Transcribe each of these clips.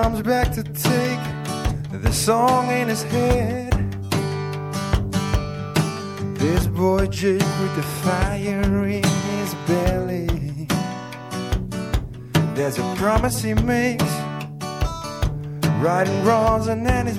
comes back to take the song in his head. This boy Jake with the fire in his belly. There's a promise he makes, riding wrongs and then his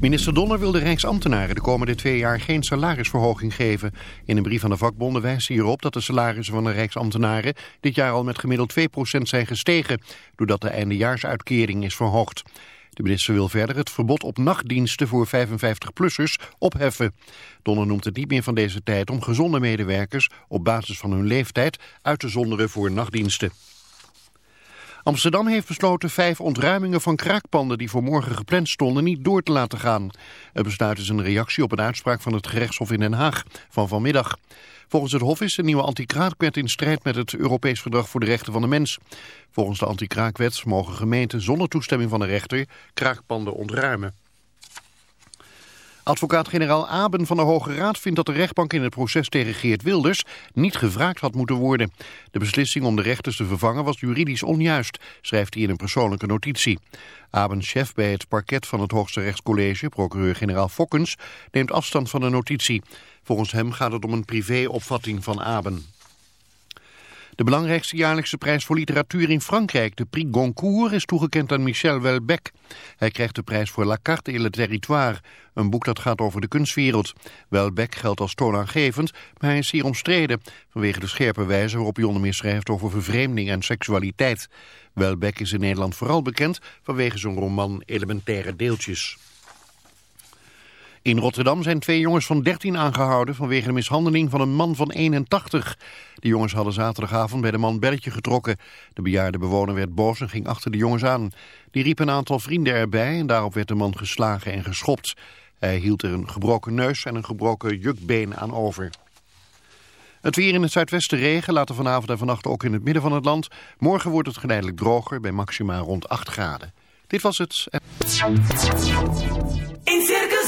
Minister Donner wil de Rijksambtenaren de komende twee jaar geen salarisverhoging geven. In een brief aan de vakbonden wijst hij erop dat de salarissen van de Rijksambtenaren dit jaar al met gemiddeld 2% zijn gestegen, doordat de eindejaarsuitkering is verhoogd. De minister wil verder het verbod op nachtdiensten voor 55-plussers opheffen. Donner noemt het niet meer van deze tijd om gezonde medewerkers op basis van hun leeftijd uit te zonderen voor nachtdiensten. Amsterdam heeft besloten vijf ontruimingen van kraakpanden die voor morgen gepland stonden niet door te laten gaan. Het besluit is een reactie op een uitspraak van het gerechtshof in Den Haag van vanmiddag. Volgens het hof is de nieuwe anti-kraakwet in strijd met het Europees Verdrag voor de Rechten van de Mens. Volgens de anti-kraakwet mogen gemeenten zonder toestemming van de rechter kraakpanden ontruimen. Advocaat-generaal Aben van de Hoge Raad vindt dat de rechtbank in het proces tegen Geert Wilders niet gevraagd had moeten worden. De beslissing om de rechters te vervangen was juridisch onjuist, schrijft hij in een persoonlijke notitie. Abens chef bij het parket van het Hoogste Rechtscollege, procureur-generaal Fokkens, neemt afstand van de notitie. Volgens hem gaat het om een privéopvatting van Aben. De belangrijkste jaarlijkse prijs voor literatuur in Frankrijk, de Prix Goncourt, is toegekend aan Michel Welbeck. Hij krijgt de prijs voor La Carte et le Territoire, een boek dat gaat over de kunstwereld. Welbeck geldt als toonaangevend, maar hij is zeer omstreden, vanwege de scherpe wijze waarop hij onder meer schrijft over vervreemding en seksualiteit. Welbeck is in Nederland vooral bekend vanwege zijn roman Elementaire Deeltjes. In Rotterdam zijn twee jongens van 13 aangehouden vanwege de mishandeling van een man van 81. De jongens hadden zaterdagavond bij de man belletje getrokken. De bejaarde bewoner werd boos en ging achter de jongens aan. Die riep een aantal vrienden erbij en daarop werd de man geslagen en geschopt. Hij hield er een gebroken neus en een gebroken jukbeen aan over. Het weer in het zuidwesten regen, later vanavond en vannacht ook in het midden van het land. Morgen wordt het geleidelijk droger bij maxima rond 8 graden. Dit was het. In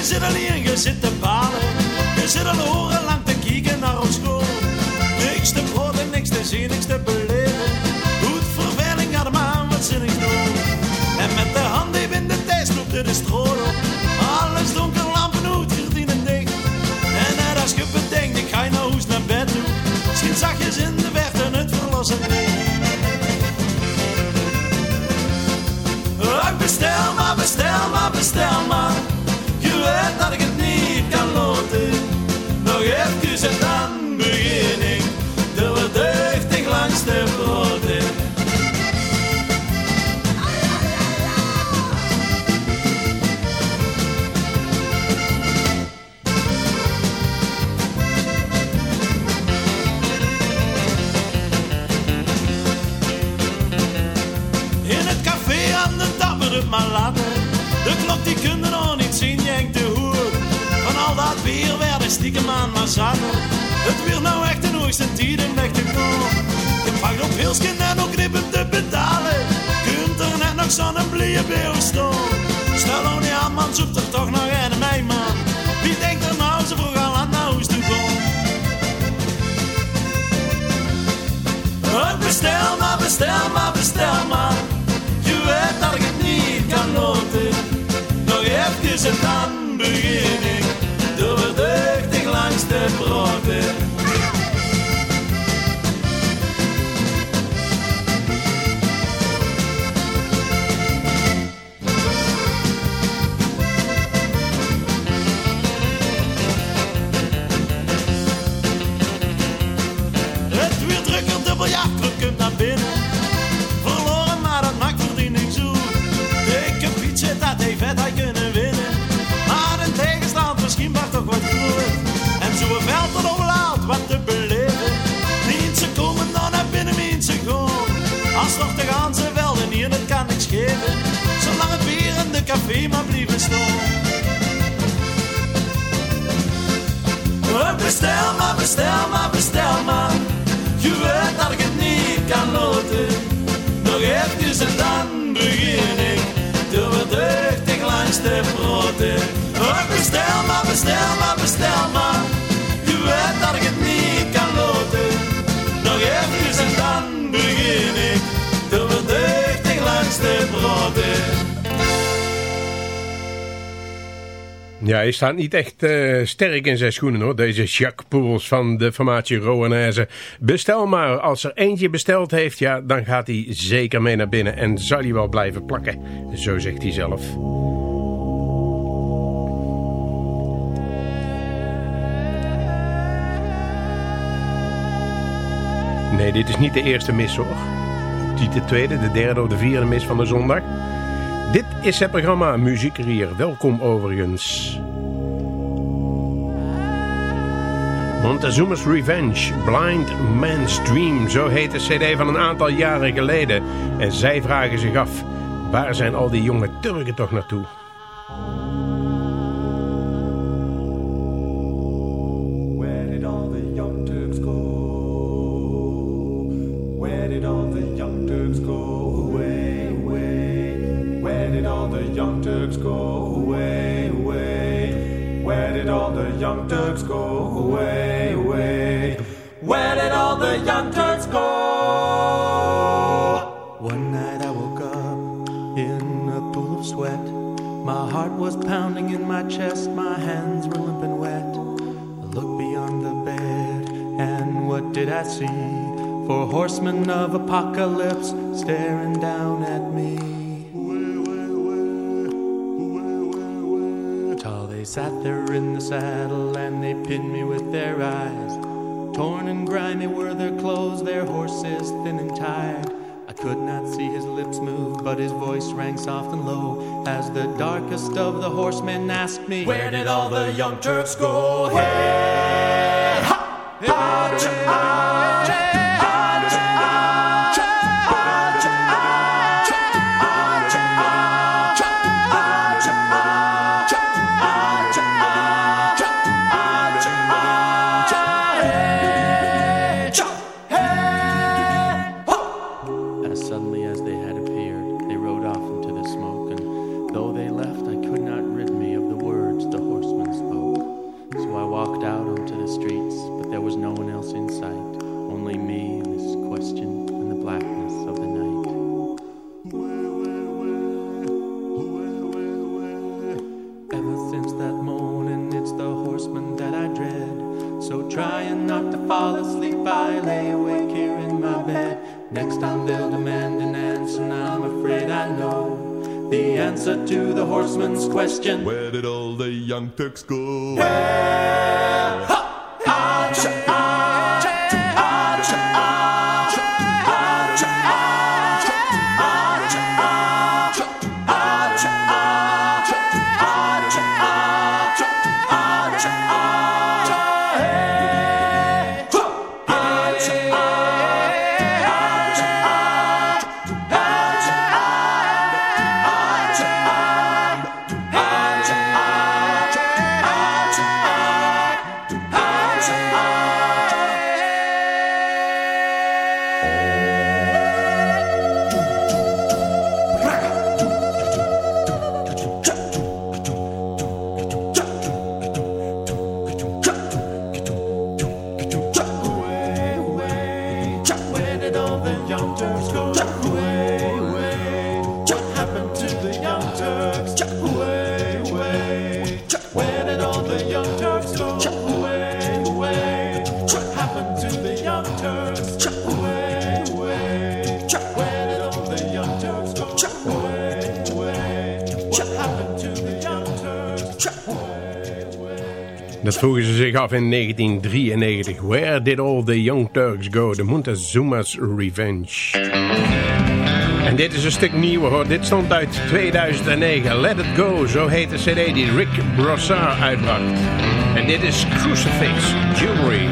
Je zit alleen, je zit te balen. Je zit al horen lang te kijken naar ons school. Niks te proberen, niks te zien, niks te beleven. Goed verveling, ga er maar wat zin ik doen. En met de hand even in de tijd loopt er de stroom. Alles donker, lampen, hoed, verdienen dicht. En net als je bedenkt, ik ga je nou hoes naar bed toe. Schiet zachtjes in de weg en het verlossen bestel maar, bestel maar, bestel maar. Het weer nou echt een hoogste weg te komen. Je op Hilsken en ook knippen te betalen. Kunt er net nog zo'n blije beeuw staan. Stel nou niet aan man, zoekt er toch nog een mij man. Wie denkt er nou zo vroeg al aan naar huis toe bestel maar, bestel maar, bestel maar. Je weet dat ik het niet kan loten. Nog even en dan café maar blijven staan. Oh, Bestel maar, bestel maar, bestel maar. Je weet dat ik het niet kan loten. Nog even en dan begin ik. Door verdeugdig langs de broden. Oh, bestel maar, bestel maar, bestel maar. Je weet dat ik het niet Ja, hij staat niet echt eh, sterk in zijn schoenen hoor. Deze Jacques Poels van de formatie Roanaise. Bestel maar. Als er eentje besteld heeft, ja, dan gaat hij zeker mee naar binnen. En zal hij wel blijven plakken. Zo zegt hij zelf. Nee, dit is niet de eerste mis hoor. Niet de tweede, de derde of de vierde mis van de zondag. Dit is het programma Muziek Rier. Welkom overigens. Montezuma's Revenge, Blind Man's Dream, zo heet de cd van een aantal jaren geleden. En zij vragen zich af, waar zijn al die jonge Turken toch naartoe? Staring down at me. Tall they sat there in the saddle, and they pinned me with their eyes. Torn and grimy were their clothes, their horses thin and tired. I could not see his lips move, but his voice rang soft and low as the darkest of the horsemen asked me, Where did all the young Turks go? Hey, ha, As vroegen ze zich af in 1993. Where did all the young Turks go? De Montezuma's Revenge. En dit is een stuk nieuwer hoor. Dit stond uit 2009. Let It Go, zo heet de cd die Rick Brossard uitbracht. En dit is Crucifix Jewelry.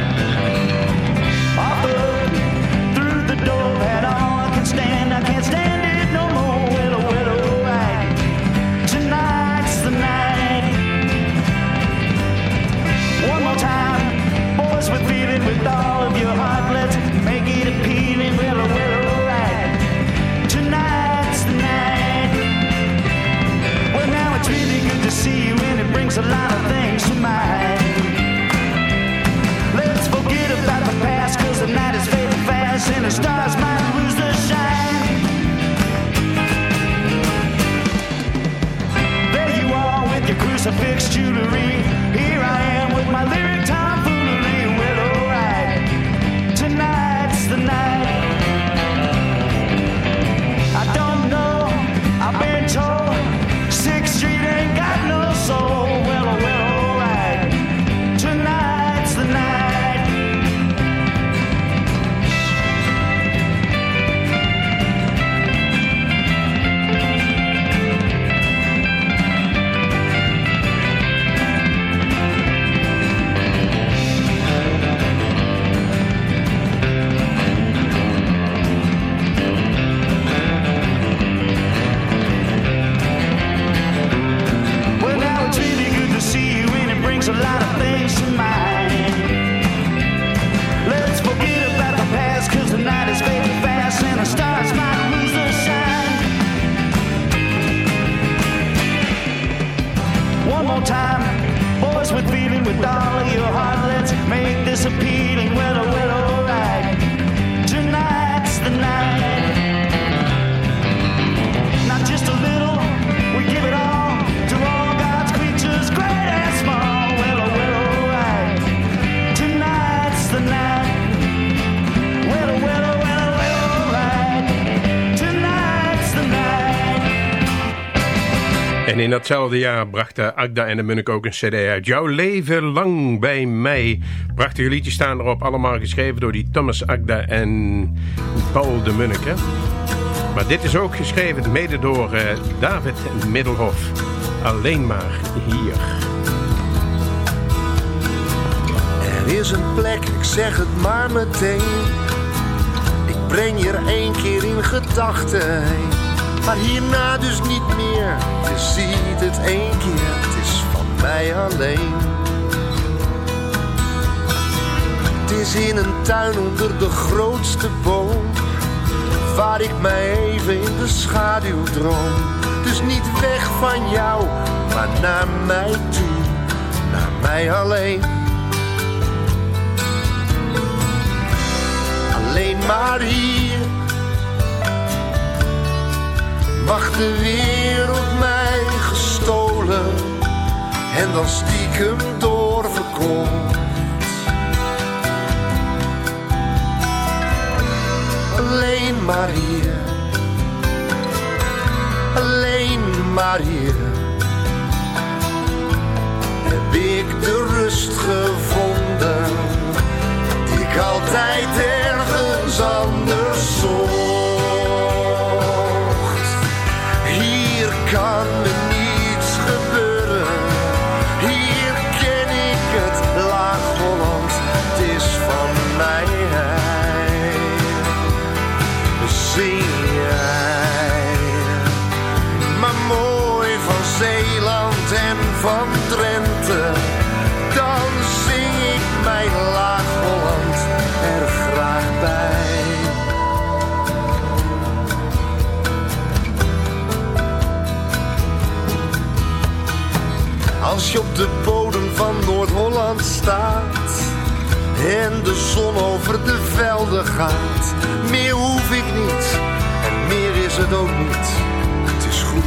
In datzelfde jaar brachten Agda en de Munnik ook een cd uit. Jouw leven lang bij mij. Prachtige liedjes staan erop. Allemaal geschreven door die Thomas Agda en Paul de Munnik. Maar dit is ook geschreven mede door eh, David Middelhof. Alleen maar hier. Er is een plek, ik zeg het maar meteen. Ik breng je er één keer in gedachten. Maar hierna dus niet meer. Ziet het één keer, het is van mij alleen. Het is in een tuin onder de grootste boom. Waar ik mij even in de schaduw droom. Dus niet weg van jou, maar naar mij toe. Naar mij alleen. alleen maar hier. Mag de wereld mij gestolen en dan stiekem door doorverkocht. Alleen maar hier, alleen maar hier heb ik de rust gevonden die ik altijd ergens anders zocht. Hier kan Als je op de bodem van Noord-Holland staat en de zon over de velden gaat, meer hoef ik niet en meer is het ook niet. Het is goed.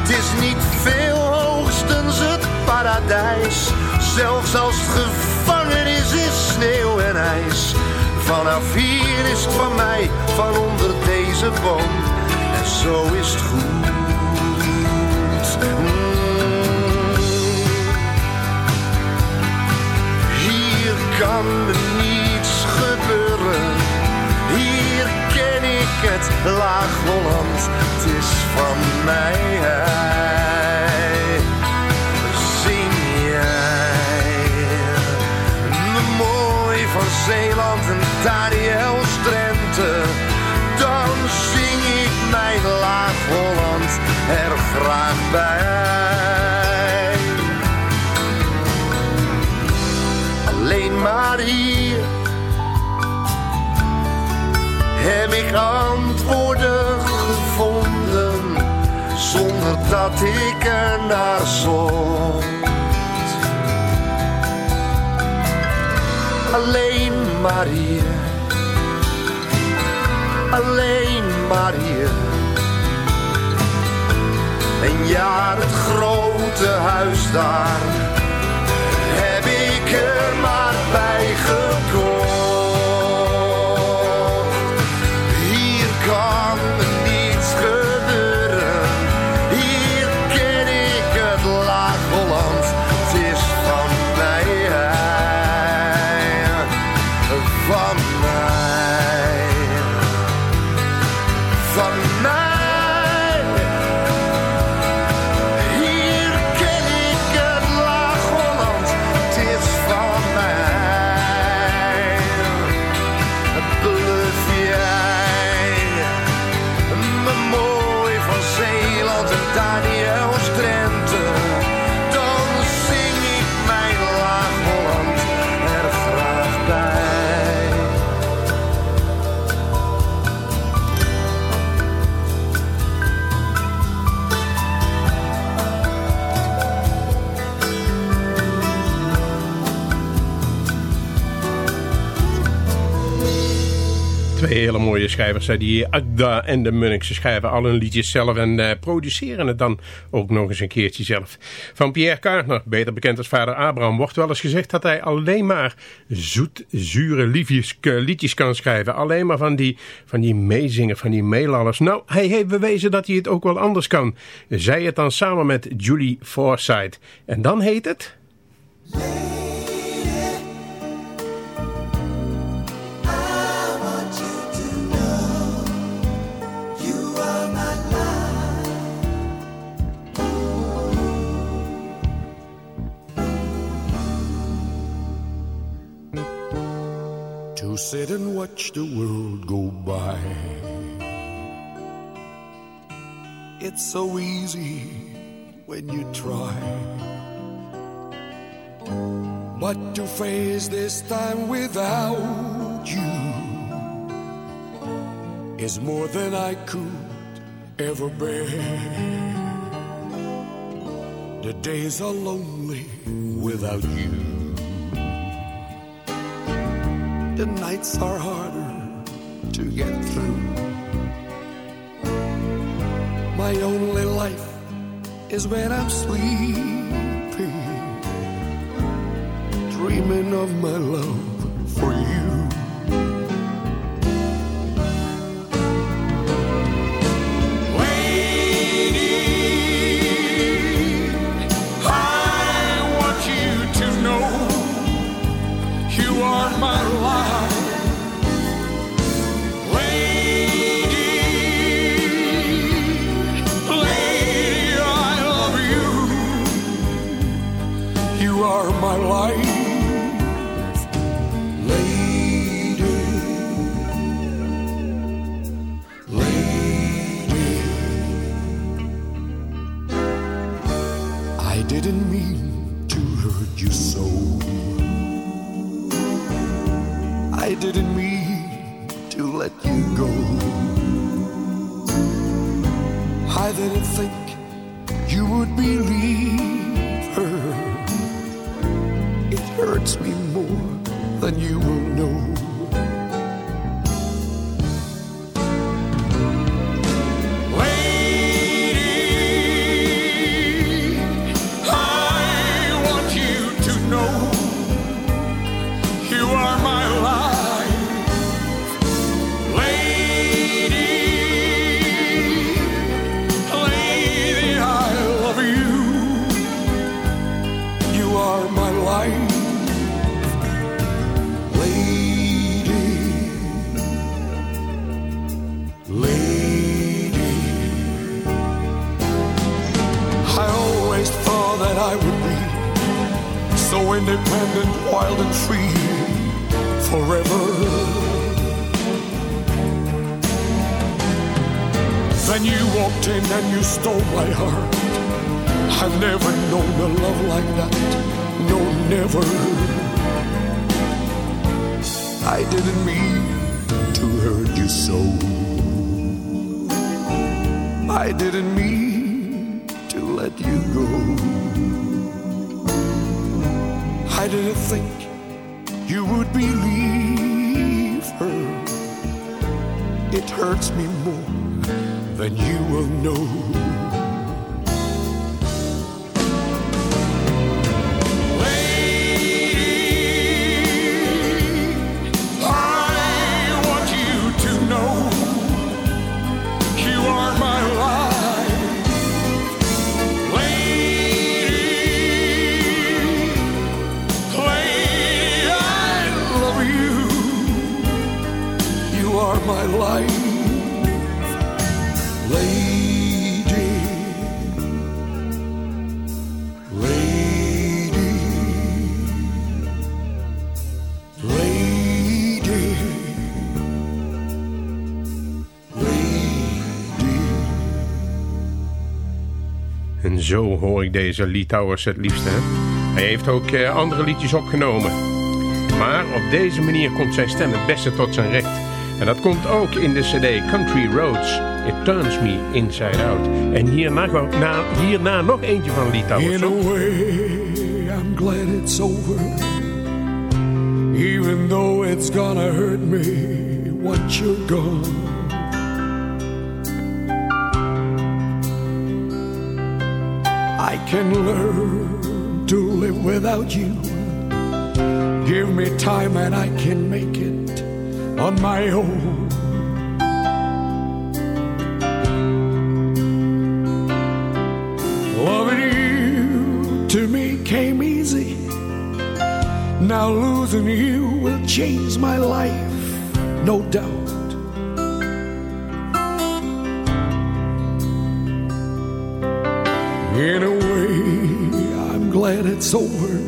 Het is niet veel hoogstens het paradijs, zelfs als het gevangenis is sneeuw en ijs. Vanaf hier is het van mij, van onder deze boom, en zo is het goed. Kan niets gebeuren. Hier ken ik het Laag-Holland. Het is van mij. Zing jij me mooi van Zeeland en Daniels Drenthe. Dan zing ik mijn Laag-Holland er graag bij. Alleen maar hier heb ik antwoorden gevonden zonder dat ik er naar zocht. Alleen maar hier, alleen maar hier. En ja, het grote huis daar heb ik er maar bij hele mooie schrijvers, hè, die Agda en de Munnik. Ze schrijven al hun liedjes zelf en eh, produceren het dan ook nog eens een keertje zelf. Van Pierre Kaartner, beter bekend als vader Abraham, wordt wel eens gezegd dat hij alleen maar zoet, zure liedjes kan schrijven. Alleen maar van die, van die meezingen, van die meelallers. Nou, hij heeft bewezen dat hij het ook wel anders kan. Zij het dan samen met Julie Forsythe. En dan heet het... Sit and watch the world go by. It's so easy when you try. But to face this time without you is more than I could ever bear. The days are lonely without you. The nights are harder to get through. My only life is when I'm sleeping, dreaming of my love for you. Love like that. No, never. I didn't mean to hurt you so. I didn't mean to let you go. I didn't think you would believe her. It hurts me more than you will know. En zo hoor ik deze Litouwers het liefste. Hè? Hij heeft ook eh, andere liedjes opgenomen. Maar op deze manier komt zijn stem het beste tot zijn recht. En dat komt ook in de cd Country Roads. It Turns Me Inside Out. En hierna, na, hierna nog eentje van Litouwers. In a way, I'm glad it's over. Even though it's gonna hurt me once you're gone. I can learn to live without you. Give me time and I can make it on my own. Loving you to me came easy. Now losing you will change my life, no doubt. In a way, I'm glad it's over.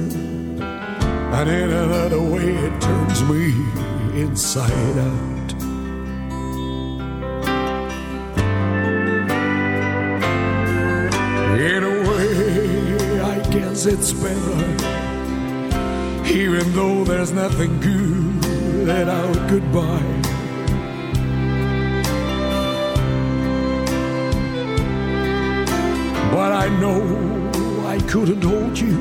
And in another way, it turns me inside out. In a way, I guess it's better. Even though there's nothing good at our goodbye. But I know I couldn't hold you.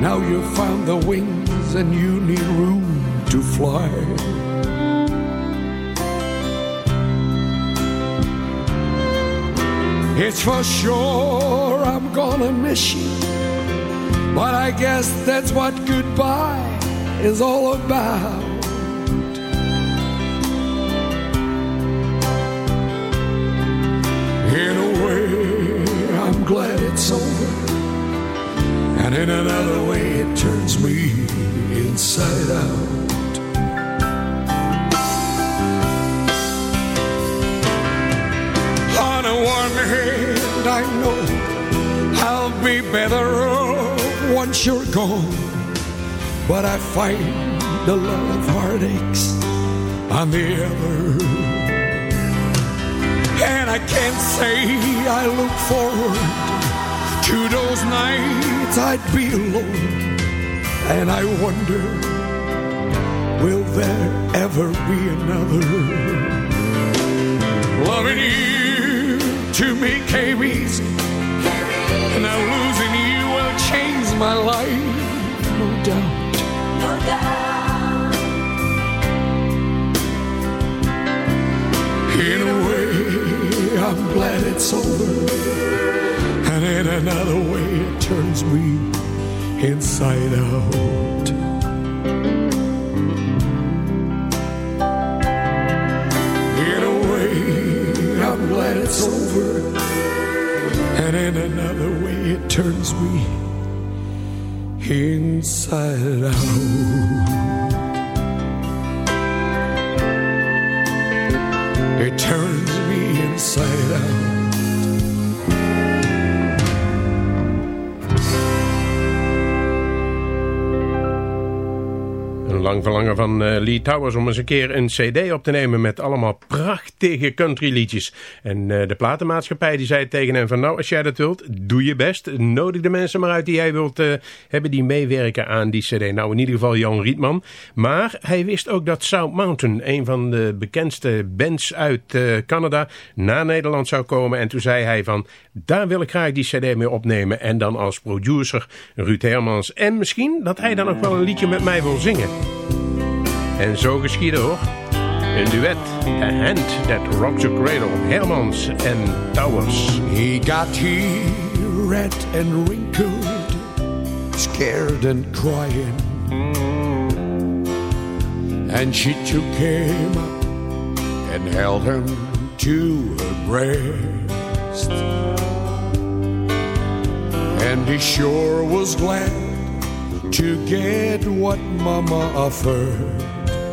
Now you've found the wings and you need room to fly. It's for sure I'm gonna miss you. But I guess that's what goodbye is all about. But I find a lot of heartaches on the other. And I can't say I look forward to those nights I'd be alone. And I wonder, will there ever be another? Loving you to me came easy. And now losing you will change my life, doubt. No doubt. In a way, I'm glad it's over. And in another way, it turns me inside out. In a way, I'm glad it's over. And in another way, it turns me inside out. It turns me inside out. Lang verlangen van eh, Lee Towers om eens een keer een cd op te nemen met allemaal prachtige countryliedjes. En eh, de platenmaatschappij die zei tegen hem van nou als jij dat wilt, doe je best. Nodig de mensen maar uit die jij wilt eh, hebben die meewerken aan die cd. Nou in ieder geval Jan Rietman. Maar hij wist ook dat South Mountain, een van de bekendste bands uit Canada, naar Nederland zou komen. En toen zei hij van daar wil ik graag die cd mee opnemen. En dan als producer Ruud Hermans. En misschien dat hij dan ook wel een liedje met mij wil zingen. En zo geschiedde hoor. Een duet. A Hand That Rocks Your Cradle. Hermans en Towers. He got here red and wrinkled, scared and crying. And she took him up and held him to her breast. And he sure was glad to get what Mama offered.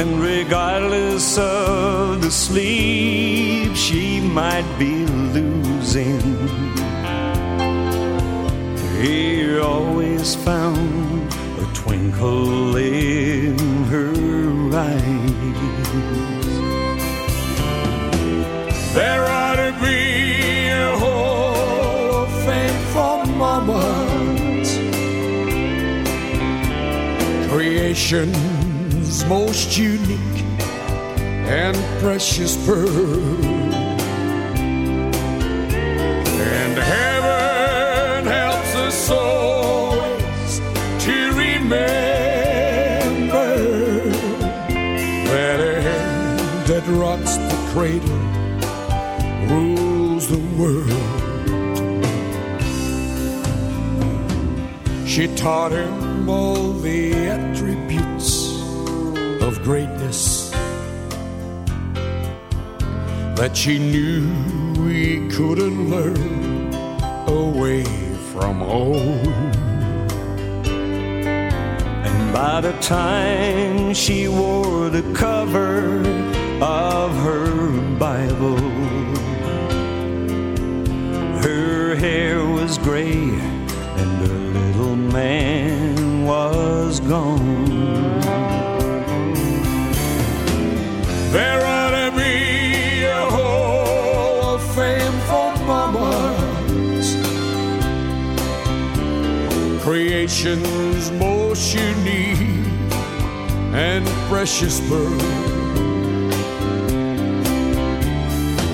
And regardless of the sleep she might be losing, he always found a twinkle in her eyes. There ought to be a hall of fame for mamas. Creation's most unique and precious pearl. And heaven helps us always to remember that a hand that rocks the cradle rules the world. She taught him all the of greatness that she knew we couldn't learn away from home. And by the time she wore the cover of her Bible, her hair was gray and her little man was gone. There ought to be a Hall of Fame for mamas. Creation's most unique and precious bird.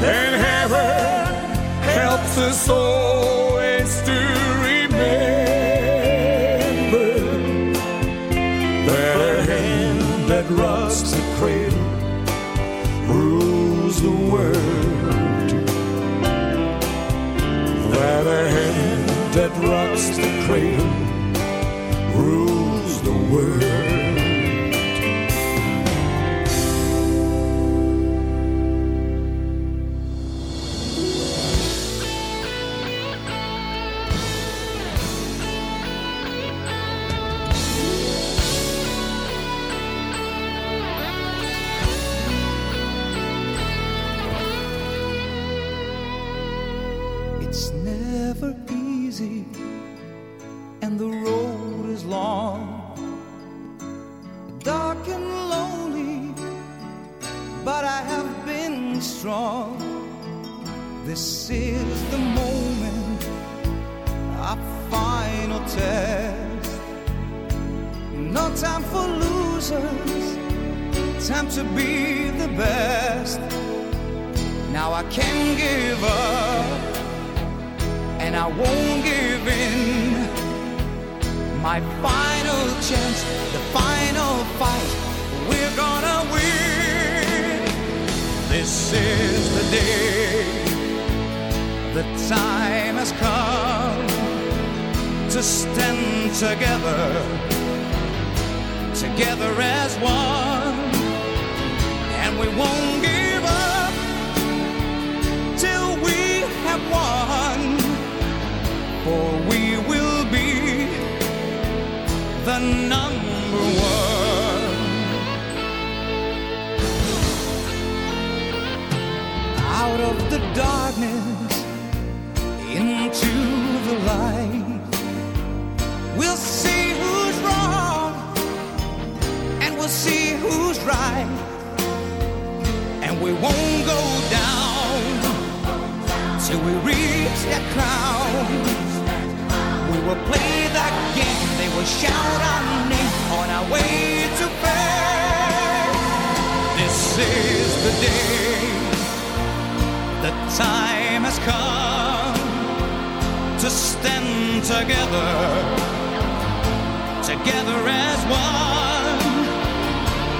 And heaven helps us all. I can give up and I won't give in. My final chance, the final fight, we're gonna win. This is the day, the time has come to stand together, together as one, and we won't for we will be the number one. Out of the darkness into the light, we'll see who's wrong and we'll see who's right, and we won't go down till we reach that crown. We will play that game. They will shout our name on our way to fame. This is the day. The time has come to stand together, together as one,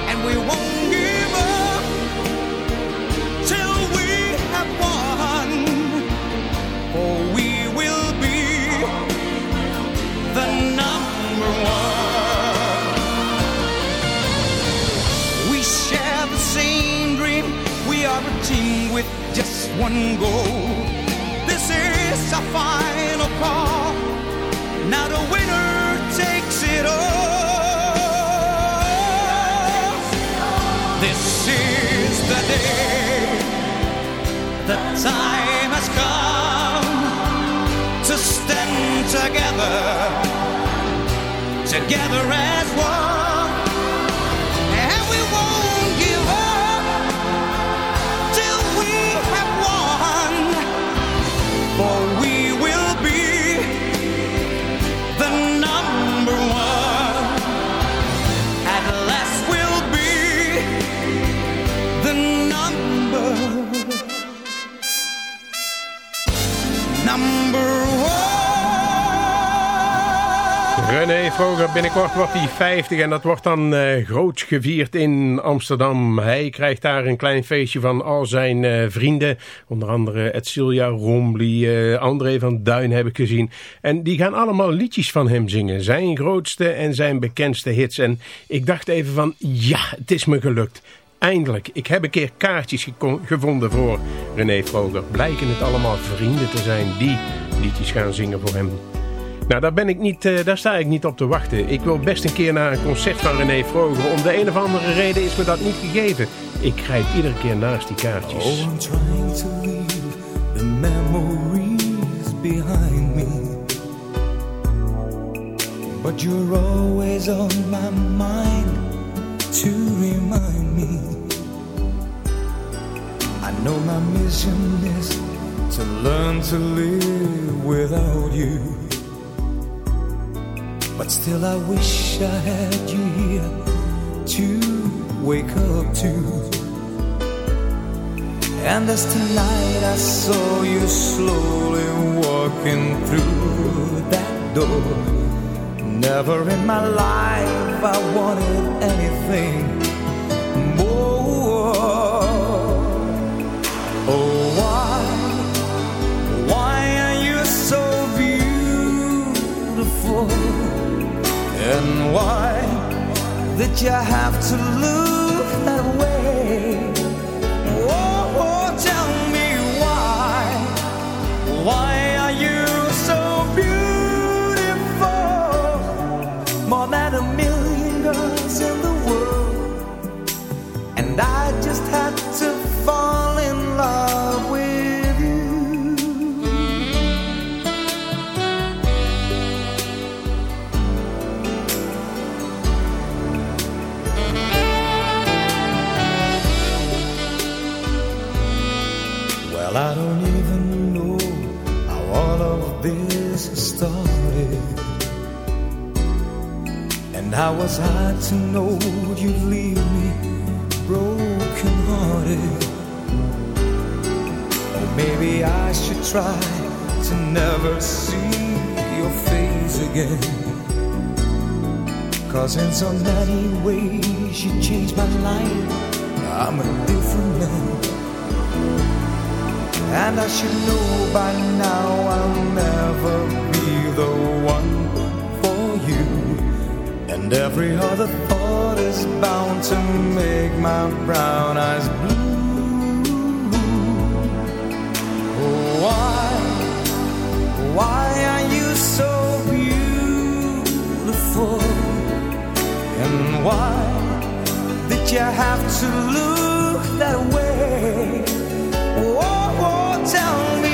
and we won't one goal. This is our final call. Now the winner takes it all. This is the day. The time has come to stand together, together as one. René Vroger, binnenkort wordt hij 50 en dat wordt dan eh groots gevierd in Amsterdam. Hij krijgt daar een klein feestje van al zijn eh, vrienden. Onder andere Edcilia Rombly, eh, André van Duin heb ik gezien. En die gaan allemaal liedjes van hem zingen. Zijn grootste en zijn bekendste hits. En ik dacht even van, ja, het is me gelukt. Eindelijk, ik heb een keer kaartjes gevonden voor René Vroger. Blijken het allemaal vrienden te zijn die liedjes gaan zingen voor hem. Nou, daar, ben ik niet, eh, daar sta ik niet op te wachten. Ik wil best een keer naar een concert van René Vroger. Om de een of andere reden is me dat niet gegeven. Ik grijp iedere keer naast die kaartjes. Oh, I'm trying to leave the memories behind me. But you're always on my mind to remind me. I know my mission is to learn to live without you. But still, I wish I had you here to wake up to. And as tonight I saw you slowly walking through that door. Never in my life I wanted anything did you have to look how was I to know you'd leave me broken hearted? Or oh, maybe I should try to never see your face again. Cause in so many ways you changed my life. I'm a different man. And I should know by now I'll never be the one. And every other thought is bound to make my brown eyes blue. Oh, why, why are you so beautiful? And why did you have to look that way? Oh, oh, tell me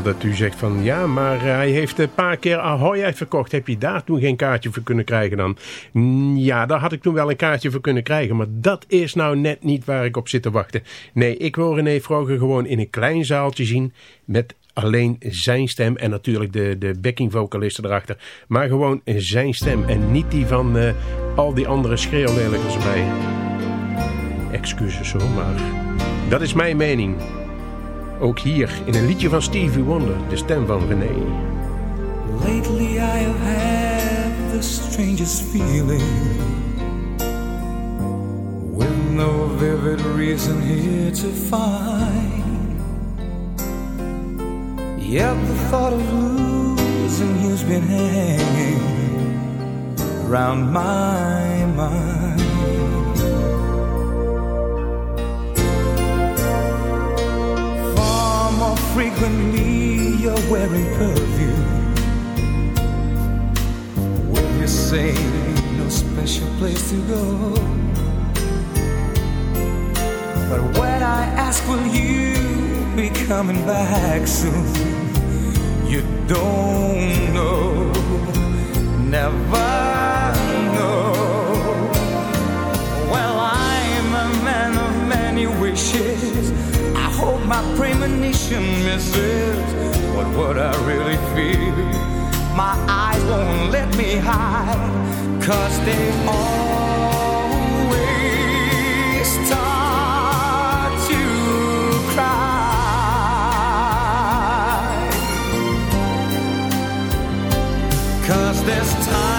dat u zegt van ja, maar hij heeft een paar keer Ahoy uitverkocht. Heb je daar toen geen kaartje voor kunnen krijgen dan? Mm, Ja, daar had ik toen wel een kaartje voor kunnen krijgen. Maar dat is nou net niet waar ik op zit te wachten. Nee, ik wil René Vroger gewoon in een klein zaaltje zien met alleen zijn stem en natuurlijk de, de backing vocalisten erachter. Maar gewoon zijn stem en niet die van eh, al die andere schreeuwlelijkers erbij. Excuses hoor, maar dat is mijn mening. Ook hier in een liedje van Stevie Wonder, de stem van René. Lately I have had the strangest feeling. With no vivid reason here to find. Yet the thought of losing you's been hanging Round my mind frequently you're wearing perfume. When you say no special place to go. But when I ask will you be coming back soon? You don't know. Never know. Well I'm a man of many wishes my premonition misses what what I really feel. My eyes won't let me hide, cause they always start to cry. Cause there's time.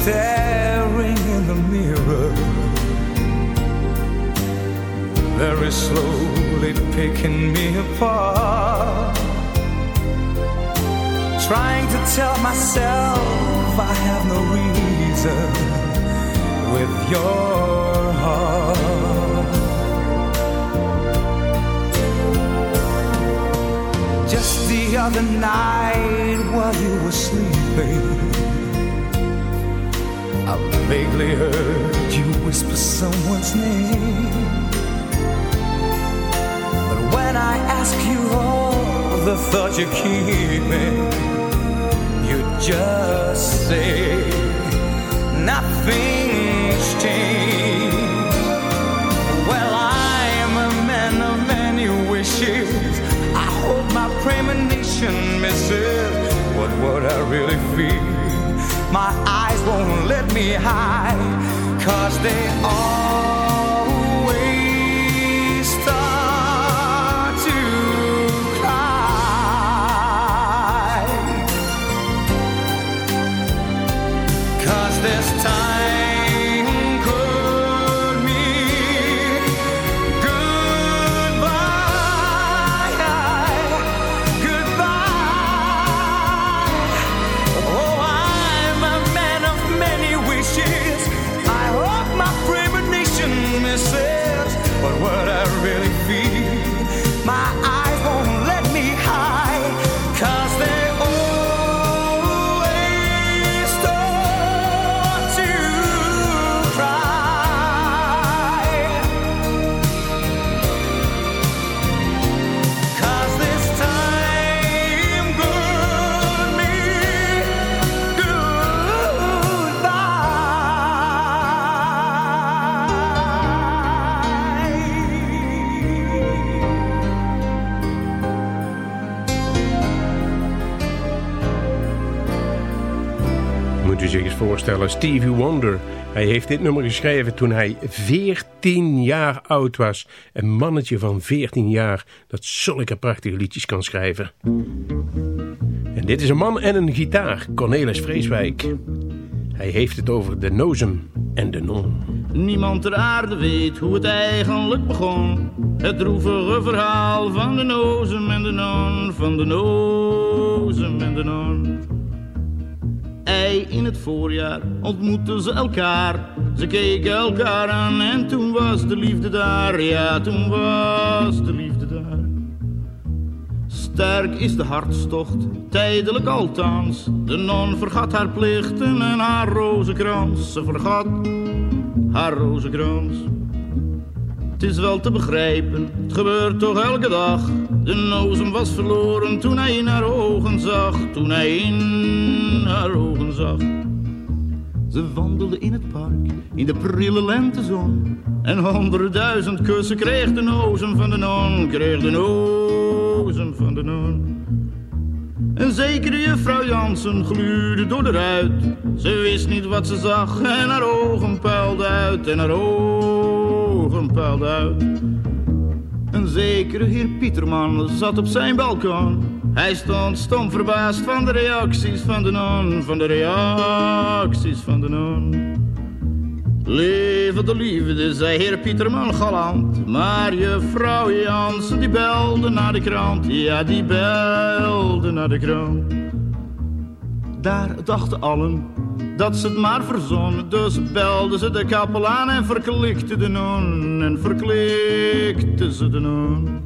Staring in the mirror, very slowly picking me apart. Trying to tell myself I have no reason with your heart. Just the other night while you were sleeping, vaguely heard you whisper someone's name. But when I ask you all the thoughts you're keeping, you just say nothing's changed. Well, I am a man of many wishes. I hope my premonition misses what would I really feel. My eyes won't let me hide, cause they always u zich eens voorstellen, Stevie Wonder. Hij heeft dit nummer geschreven toen hij 14 jaar oud was. Een mannetje van 14 jaar dat zulke prachtige liedjes kan schrijven. En dit is een man en een gitaar, Cornelis Vreeswijk. Hij heeft het over de nozem en de non. Niemand ter aarde weet hoe het eigenlijk begon. Het droevige verhaal van de nozem en de non, van de nozem en de non. In het voorjaar ontmoetten ze elkaar. Ze keken elkaar aan en toen was de liefde daar. Ja, toen was de liefde daar. Sterk is de hartstocht, tijdelijk althans. De non vergat haar plichten en haar rozenkrans. Ze vergat haar rozenkrans. Het is wel te begrijpen, het gebeurt toch elke dag. De nozem was verloren toen hij in haar ogen zag. Toen hij in haar ogen zag. Ze wandelde in het park, in de prille lentezon. En honderdduizend kussen kreeg de nozem van de non. Kreeg de nozem van de non. Een zekere juffrouw Jansen gluurde door de ruit. Ze wist niet wat ze zag en haar ogen puilden uit. En haar ogen puilden uit. Een zekere heer Pieterman zat op zijn balkon. Hij stond stom verbaasd van de reacties van de non. Van de reacties van de non. Leven de liefde, zei heer Pieterman galant. Maar juffrouw Jansen die belde naar de krant. Ja, die belde naar de krant. Daar dachten allen dat ze het maar verzonnen. Dus belden ze de kapelaan en verklikte de non. En verklikte ze de non.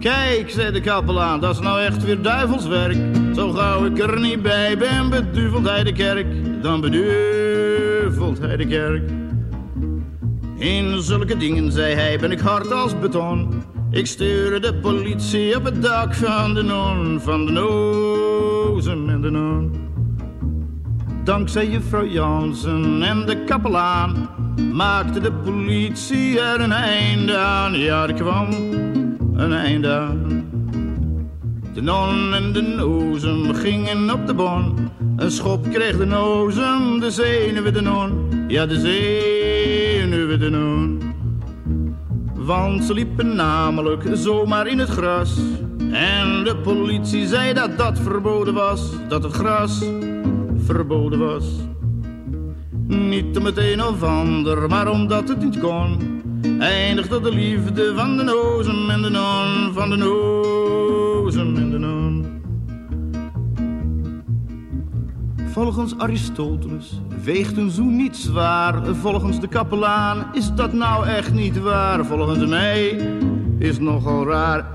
Kijk, zei de kapelaan, dat is nou echt weer duivelswerk. Zo gauw ik er niet bij ben, beduvelt hij de kerk. Dan beduvelt hij de kerk. In zulke dingen, zei hij, ben ik hard als beton. Ik stuurde de politie op het dak van de non, van de nozem en de non. Dankzij juffrouw Jansen en de kapelaan maakte de politie er een einde aan. Ja, er kwam een einde aan. De non en de nozem gingen op de bon. Een schop kreeg de nozem, de zenuwen de non. Ja, de zenuwen de non. Want ze liepen namelijk zomaar in het gras. En de politie zei dat dat verboden was. Dat het gras verboden was. Niet om het een of ander, maar omdat het niet kon. Eindigde de liefde van de nozem en de non, van de nozem en de non. Volgens Aristoteles weegt een zoen niet zwaar. Volgens de kapelaan is dat nou echt niet waar. Volgens mij is het nogal raar.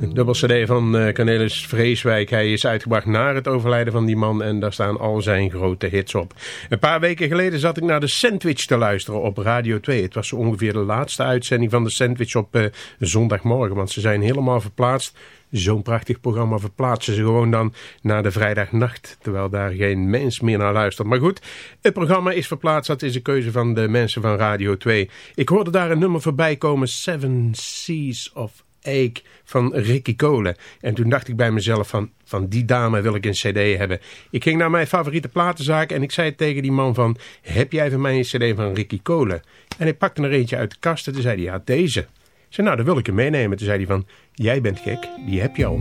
Een dubbel cd van uh, Cornelis Vreeswijk. Hij is uitgebracht na het overlijden van die man en daar staan al zijn grote hits op. Een paar weken geleden zat ik naar de Sandwich te luisteren op Radio 2. Het was zo ongeveer de laatste uitzending van de Sandwich op uh, zondagmorgen, want ze zijn helemaal verplaatst. Zo'n prachtig programma verplaatsen ze gewoon dan naar de vrijdagnacht, terwijl daar geen mens meer naar luistert. Maar goed, het programma is verplaatst, dat is een keuze van de mensen van Radio 2. Ik hoorde daar een nummer voorbij komen, Seven Seas of Ache van Ricky Cole. En toen dacht ik bij mezelf van, van die dame wil ik een cd hebben. Ik ging naar mijn favoriete platenzaak en ik zei tegen die man van, heb jij van mij een cd van Ricky Cole? En hij pakte er eentje uit de kast en toen zei hij, ja deze. Zei, nou dan wil ik hem meenemen. Toen zei hij van, jij bent gek, die heb je al.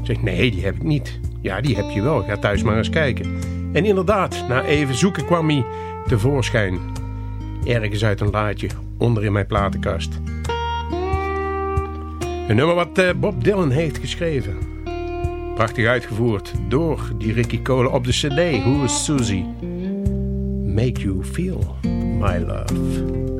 Ik zeg, nee die heb ik niet. Ja die heb je wel, ga thuis maar eens kijken. En inderdaad, na even zoeken kwam hij tevoorschijn. Ergens uit een laadje, onder in mijn platenkast. Een nummer wat uh, Bob Dylan heeft geschreven. Prachtig uitgevoerd door die Ricky Cole op de cd. Who is Susie? Make you feel my love.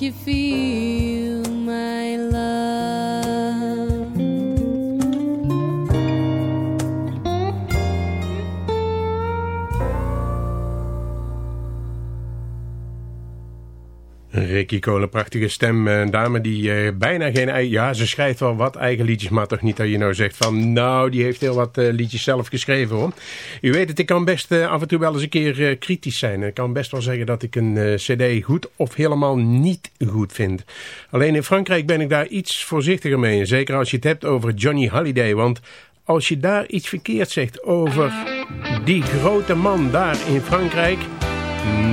to make Een prachtige stem. Een dame die eh, bijna geen... Ja, ze schrijft wel wat eigen liedjes, maar toch niet dat je nou zegt van... Nou, die heeft heel wat eh, liedjes zelf geschreven, hoor. U weet het, ik kan best eh, af en toe wel eens een keer eh, kritisch zijn. Ik kan best wel zeggen dat ik een eh, cd goed of helemaal niet goed vind. Alleen in Frankrijk ben ik daar iets voorzichtiger mee. Zeker als je het hebt over Johnny Halliday, want... Als je daar iets verkeerd zegt over die grote man daar in Frankrijk...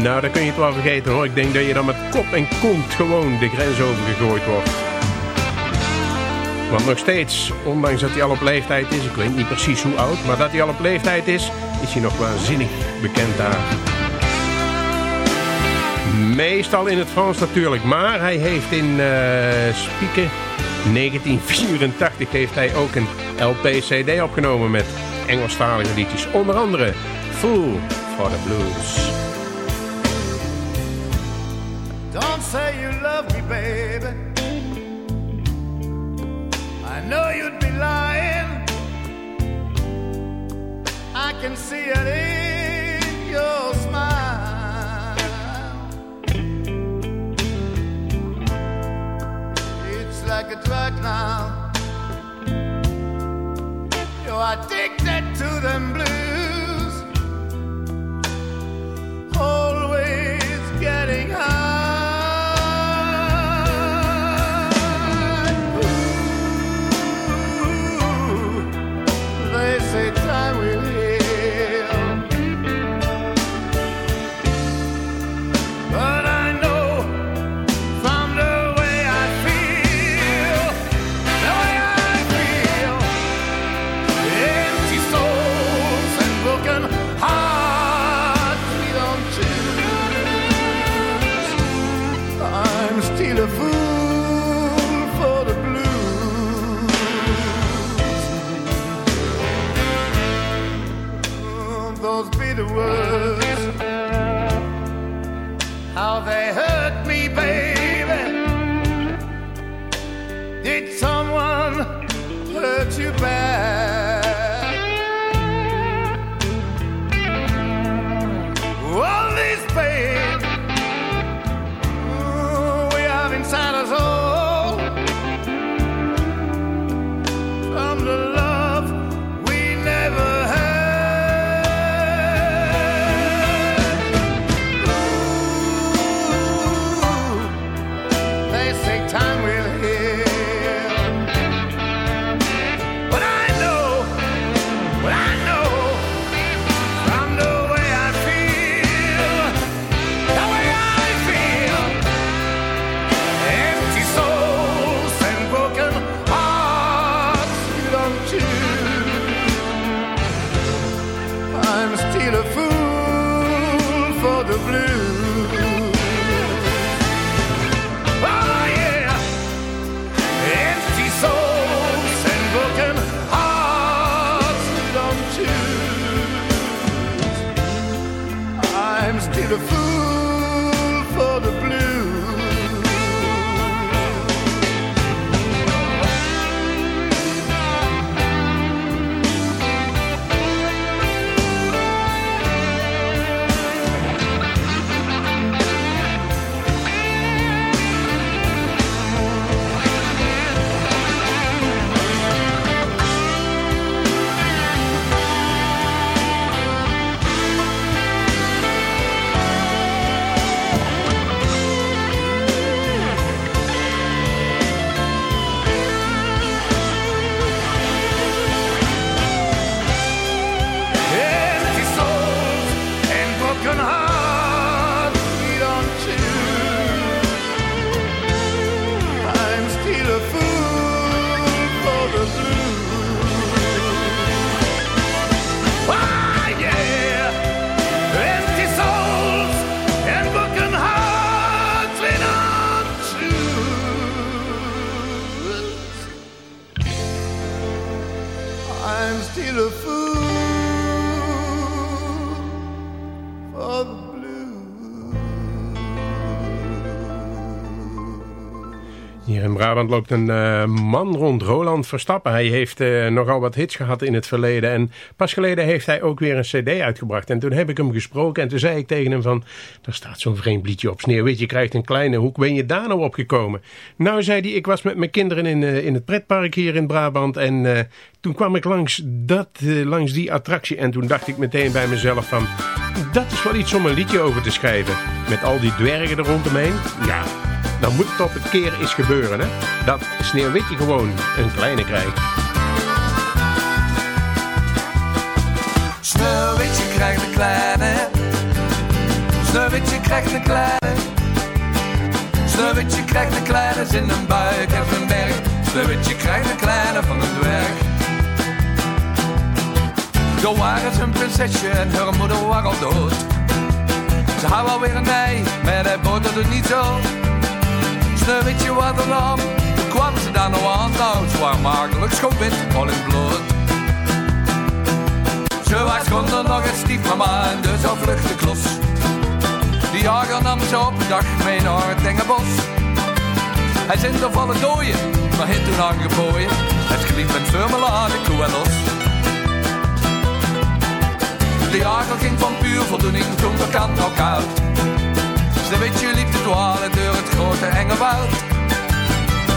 Nou, dan kun je het wel vergeten hoor. Ik denk dat je dan met kop en kont gewoon de grens overgegooid wordt. Want nog steeds, ondanks dat hij al op leeftijd is... Ik weet niet precies hoe oud, maar dat hij al op leeftijd is... is hij nog waanzinnig bekend daar. Meestal in het Frans natuurlijk. Maar hij heeft in eh Spieken 1984 heeft hij ook een LP-CD opgenomen met Engelstalige liedjes. Onder andere Fool for the Blues. Don't say you love me, baby. I know you'd be lying. I can see it in your smile. It's like a drug now. You're addicted to them blues. Always beautiful Brabant loopt een eh, man rond, Roland Verstappen. Hij heeft eh, nogal wat hits gehad in het verleden. En pas geleden heeft hij ook weer een cd uitgebracht. En toen heb ik hem gesproken en toen zei ik tegen hem van... daar staat zo'n vreemd liedje op Sneeuwwitje krijgt een kleine hoek. Ben je daar nou opgekomen? Nou, zei hij, ik was met mijn kinderen in, eh, in het pretpark hier in Brabant. En toen kwam ik langs, dat, langs die attractie. En toen dacht ik meteen bij mezelf van... dat is wel iets om een liedje over te schrijven. Met al die dwergen er rondomheen. Ja, dan moet het op een keer eens gebeuren, hè? Dat Sneeuwwitje gewoon een kleine krijgt. Sneeuwwitje krijgt een kleine. Sneeuwwitje krijgt een kleine. Sneeuwwitje krijgt een kleine zin een buik en een berg. Sneeuwwitje krijgt een kleine van een dwerg. Zo waren ze een prinsesje en haar moeder was al dood. Ze had alweer een ei, maar hij boterde niet zo. Sneeuwwitje was er dan, toen kwam ze daar nog aan. Nou, ze makkelijk schoon wit, al in bloed. Ze was konden nog een stiefmama en dus al vluchtte klos. Die jager nam ze op een dag mee naar het enge bos. Hij zit er vallen dooien, maar heeft toen aangeboeien. Het geliefd met vermelade, koe en los. De jager ging van puur voldoening toen de kant al koud. Sneeuwwitje liep te dwalen door het grote enge woud.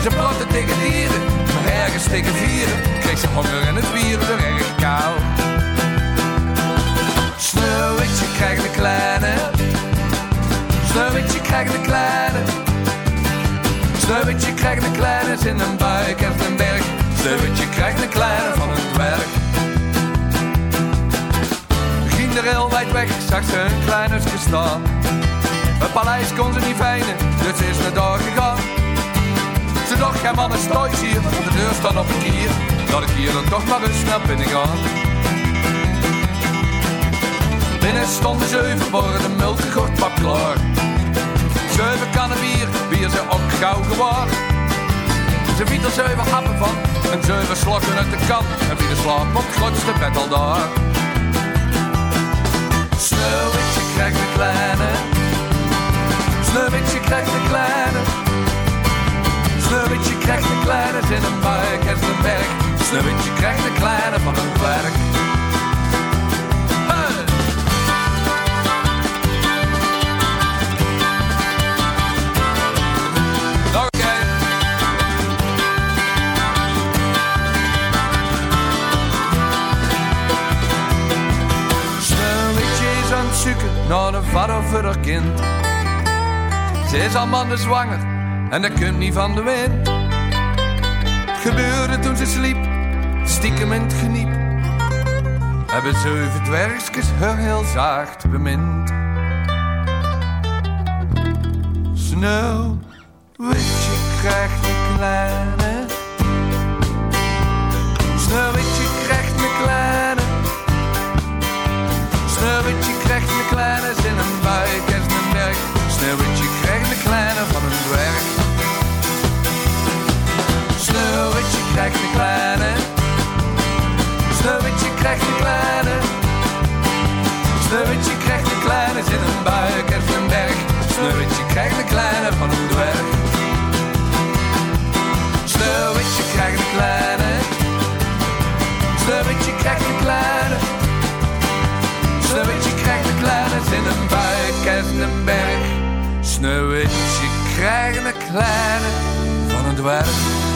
Ze pratte tegen dieren, maar ergens tegen vieren. Kreeg ze honger en het wier er erg kou. Sneeuwwitje krijgt een kleine. Sneeuwwitje krijgt een kleine. Sneeuwwitje krijgt een kleine in een buik en een berg. Sneeuwwitje krijgt een kleine van een dwerg. Ging er heel wijd weg, zag ze een klein staan. Het paleis kon ze niet fijnen, dus ze is naar daar gegaan. Ze dacht, ja man is thuis hier, de deur staat op een kier. Dat ik hier dan toch maar eens naar binnen ga. Binnen stonden zeven borden melk gegort pap klaar. Zeven kannen bier, bier ze ook gauw gewaar. Ze biedt er zeven happen van, en zeven slokken uit de kan. En wie de slaap op het grootste bed al daar. Sneeuwwitje krijgt een kleine. Sneeuwwitje krijgt een kleine. Sneeuwwitje krijgt een kleine in een buik en een berg. Sneeuwwitje krijgt een kleine van een een het zoeken naar een vader voor haar kind. Ze is al mannen zwanger en dat komt niet van de wind. Het gebeurde toen ze sliep, stiekem in het geniep. Hebben zeven dwergjes haar heel zacht bemind. Sneeuwwitje krijgt een kleine. Sneeuwwitje krijgt een kleine. Sneeuwwitje krijgt een kleine in van een dwerg. Sneeuwwitje krijgt een kleine. Sneeuwwitje krijgt een kleine. Sneeuwwitje krijgt een kleine in een buik en een berg. Sneeuwwitje krijgt een kleine van een dwerg.